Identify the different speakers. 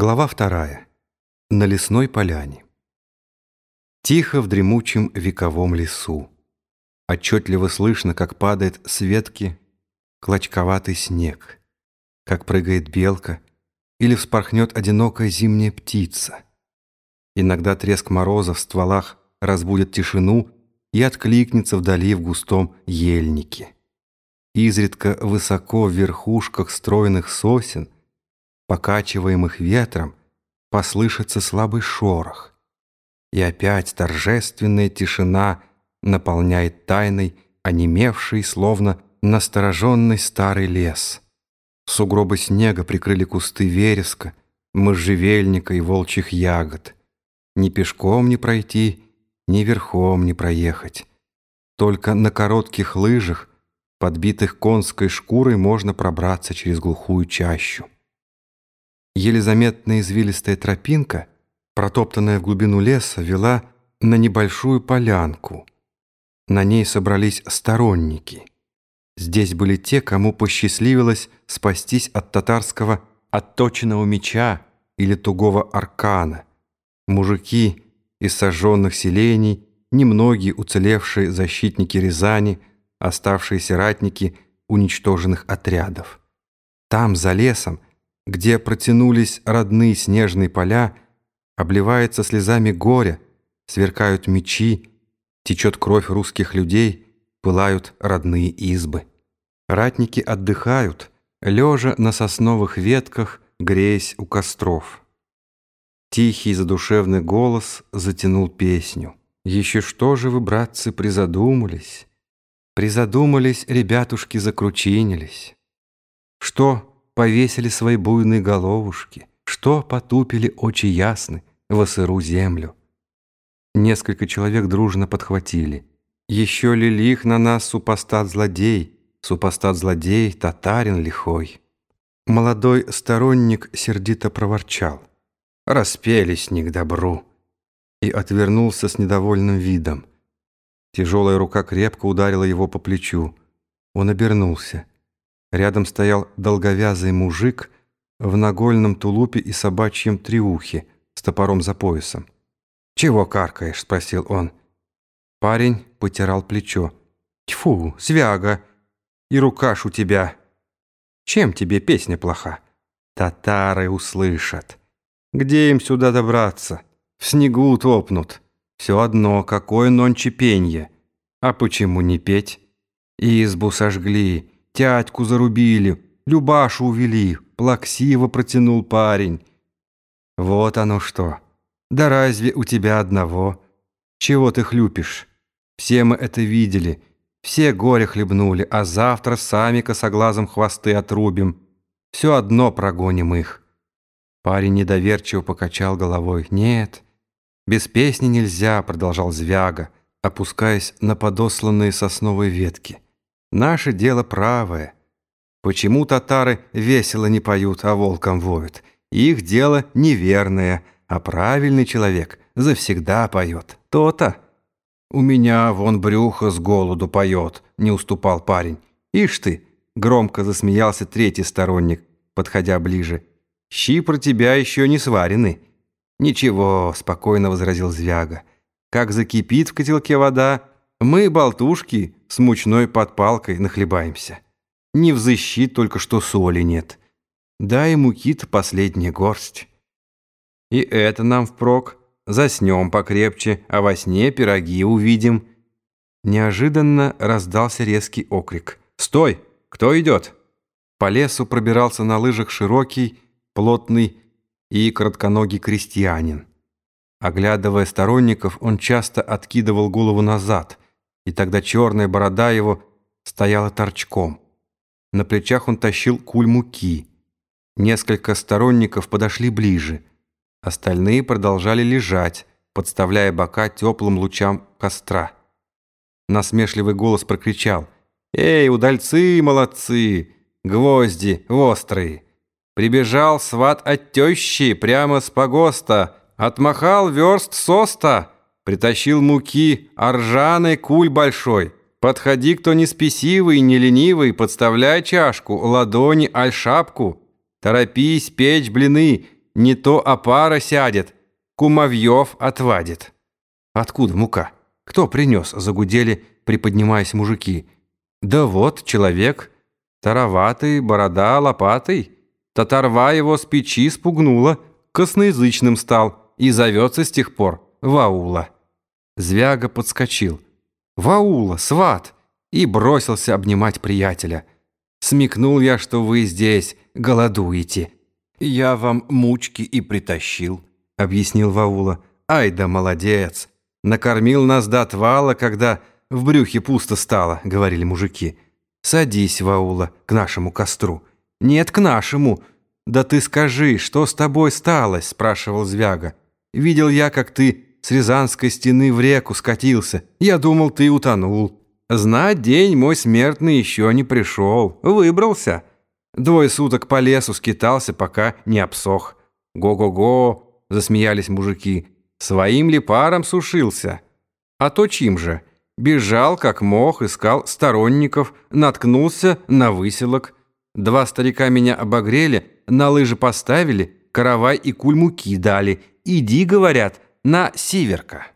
Speaker 1: Глава вторая. На лесной поляне. Тихо в дремучем вековом лесу. Отчетливо слышно, как падает с ветки клочковатый снег, как прыгает белка или вспорхнет одинокая зимняя птица. Иногда треск мороза в стволах разбудит тишину и откликнется вдали в густом ельнике. Изредка высоко в верхушках стройных сосен – покачиваемых ветром, послышится слабый шорох. И опять торжественная тишина наполняет тайной онемевший, словно настороженный старый лес. Сугробы снега прикрыли кусты вереска, можжевельника и волчьих ягод. Ни пешком не пройти, ни верхом не проехать. Только на коротких лыжах, подбитых конской шкурой, можно пробраться через глухую чащу. Еле заметная извилистая тропинка, протоптанная в глубину леса, вела на небольшую полянку. На ней собрались сторонники. Здесь были те, кому посчастливилось спастись от татарского отточенного меча или тугого аркана. Мужики из сожженных селений, немногие уцелевшие защитники Рязани, оставшиеся ратники уничтоженных отрядов. Там, за лесом, где протянулись родные снежные поля, обливается слезами горя, сверкают мечи, течет кровь русских людей, пылают родные избы. Ратники отдыхают, лежа на сосновых ветках, греясь у костров. Тихий задушевный голос затянул песню. «Еще что же вы, братцы, призадумались? Призадумались, ребятушки закручинились. Что, повесили свои буйные головушки, что потупили очи ясны во сыру землю. Несколько человек дружно подхватили. Еще ли лих на нас супостат-злодей, супостат-злодей, татарин лихой. Молодой сторонник сердито проворчал. Распелись не к добру. И отвернулся с недовольным видом. Тяжелая рука крепко ударила его по плечу. Он обернулся. Рядом стоял долговязый мужик в нагольном тулупе и собачьем триухе с топором за поясом. «Чего каркаешь?» — спросил он. Парень потирал плечо. «Тьфу, свяга! И рукаш у тебя! Чем тебе песня плоха? Татары услышат. Где им сюда добраться? В снегу утопнут. Все одно, какое нонче пенье. А почему не петь? Избу сожгли, тятьку зарубили, Любашу увели, плаксиво протянул парень. Вот оно что. Да разве у тебя одного? Чего ты хлюпишь? Все мы это видели, все горе хлебнули, а завтра сами косоглазом хвосты отрубим. Все одно прогоним их. Парень недоверчиво покачал головой. «Нет, без песни нельзя», — продолжал Звяга, опускаясь на подосланные сосновые ветки. Наше дело правое. Почему татары весело не поют, а волком воют? Их дело неверное, а правильный человек завсегда поет. То-то. У меня вон брюхо с голоду поет, не уступал парень. Ишь ты, громко засмеялся третий сторонник, подходя ближе. Щи про тебя еще не сварены. Ничего, спокойно возразил Звяга. Как закипит в котелке вода, мы, болтушки, с мучной подпалкой нахлебаемся. Не взыщи только что соли нет. Да и муки-то последняя горсть. И это нам впрок. Заснем покрепче, а во сне пироги увидим. Неожиданно раздался резкий окрик. «Стой! Кто идет?» По лесу пробирался на лыжах широкий, плотный и коротконогий крестьянин. Оглядывая сторонников, он часто откидывал голову назад – и тогда черная борода его стояла торчком. На плечах он тащил куль муки. Несколько сторонников подошли ближе. Остальные продолжали лежать, подставляя бока теплым лучам костра. Насмешливый голос прокричал «Эй, удальцы молодцы! Гвозди острые!» Прибежал сват от тещи прямо с погоста, отмахал верст соста, Притащил муки, оржаный куль большой. Подходи, кто не спесивый, не ленивый, подставляй чашку, ладони, аль шапку. Торопись печь блины, не то опара сядет, кумовьев отвадит». «Откуда мука? Кто принес?» — загудели, приподнимаясь мужики. «Да вот, человек, тароватый, борода лопатой. Татарва его с печи спугнула, косноязычным стал и зовется с тех пор Ваула». Звяга подскочил. «Ваула, сват!» и бросился обнимать приятеля. «Смекнул я, что вы здесь голодуете». «Я вам мучки и притащил», — объяснил Ваула. «Ай да молодец! Накормил нас до отвала, когда в брюхе пусто стало», — говорили мужики. «Садись, Ваула, к нашему костру». «Нет, к нашему». «Да ты скажи, что с тобой сталось?» — спрашивал Звяга. «Видел я, как ты с Рязанской стены в реку скатился. Я думал, ты утонул. Знать день мой смертный еще не пришел. Выбрался. Двое суток по лесу скитался, пока не обсох. Го-го-го, засмеялись мужики. Своим ли паром сушился? А то чим же? Бежал, как мог, искал сторонников, наткнулся на выселок. Два старика меня обогрели, на лыжи поставили, каравай и куль муки дали. Иди, говорят, на северка.